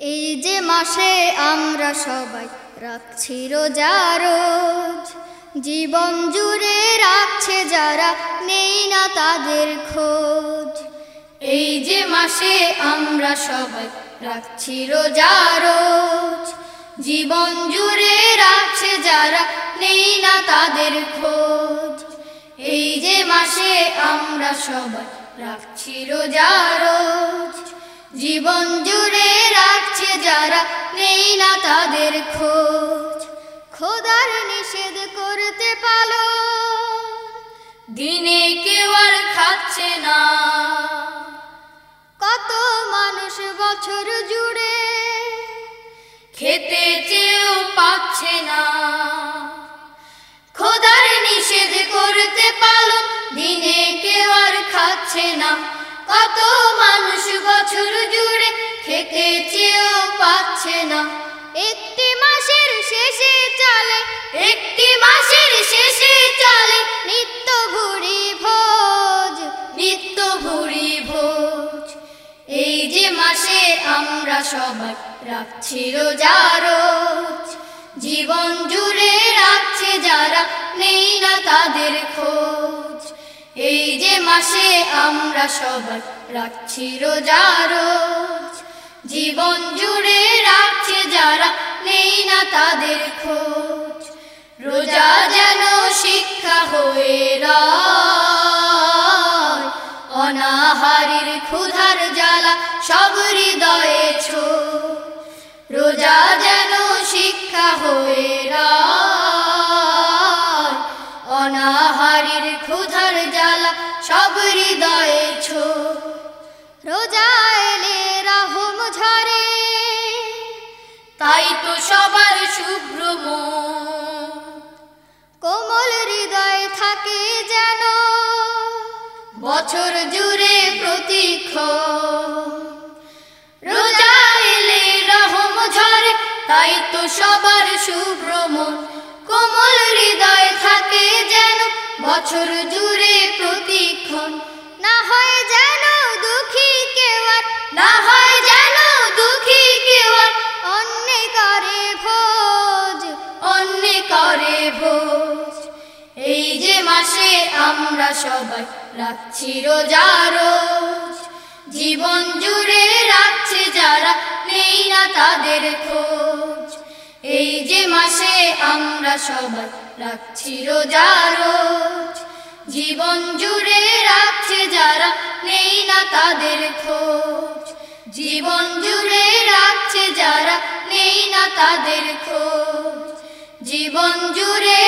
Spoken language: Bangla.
এই যে মাসে আমরা সবাই রাখছি রোজা রোজ, জীবন জুড়ে রাখছে যারা নেই না তাদের খোঁজ। এই যে মাসে আমরা সবাই রাখছি রোজা রোজ, জীবন জুড়ে রাখছে যারা নেই না তাদের খোঁজ। এই যে মাসে আমরা সবাই রাখছি রোজা রোজ জীবন জুড়ে রাখছে যারা, নেই না তাদের খোঁজ। খোদার নিষেধ করতে পালো দিনে কেউ আর খাচ্ছে না। কত মানুষ বছর জুড়ে খেতে চেয়েও পাচ্ছে না। খোদার নিষেধ করতে পালো দিনে কেউ আর খাচ্ছে না। কত মানুষ বছর জুড়ে খেতে চেয়েও পাচ্ছে না। একটি মাসের শেষে চলে, একটি মাসের শেষে চলে নিত্য ভুরি ভোজ, নিত্য ভুরি ভোজ। এই যে মাসে আমরা সবাই রাখছি রোজা জীবন জুড়ে রাখছে যারা নেই না তাদের খোঁজ। এই যে মাসে আমরা সবাই রাখছি রোজা রোজ, জীবন জুড়ে রাখছে যারা নেই না তাদের খোঁজ। রোজা যেন শিক্ষা হয়ে অনাহারির ক্ষুধার জ্বালা সব হৃদয়ে ছো সব হৃদয়ে ছো। রোজা এলে রাহম ঝরে, তাই তো সবার শুভ্র কোমল হৃদয় থাকে যেন বছর জুড়ে প্রতীক্ষণ। রোজা এলে রহম ঝরে, তাই তো সবার শুভ্র কোমল হৃদয় থাকে যেন বছর জুড়ে না হয় যেন দুঃখী কেউ অন্য ভোজ অন্য ভোজ। এই যে মাসে আমরা সবাই জীবন জুড়ে রাখছে যারা নেই না তাদের খোঁজ। এই যে মাসে আমরা সবাই রাখছি রোজা রোজ, জীবন জুড়ে রাখছে যারা নেই না তাদের খোঁজ। জীবন জুড়ে রাখছে যারা নেই না তাদের খোঁজ। জীবন জুড়ে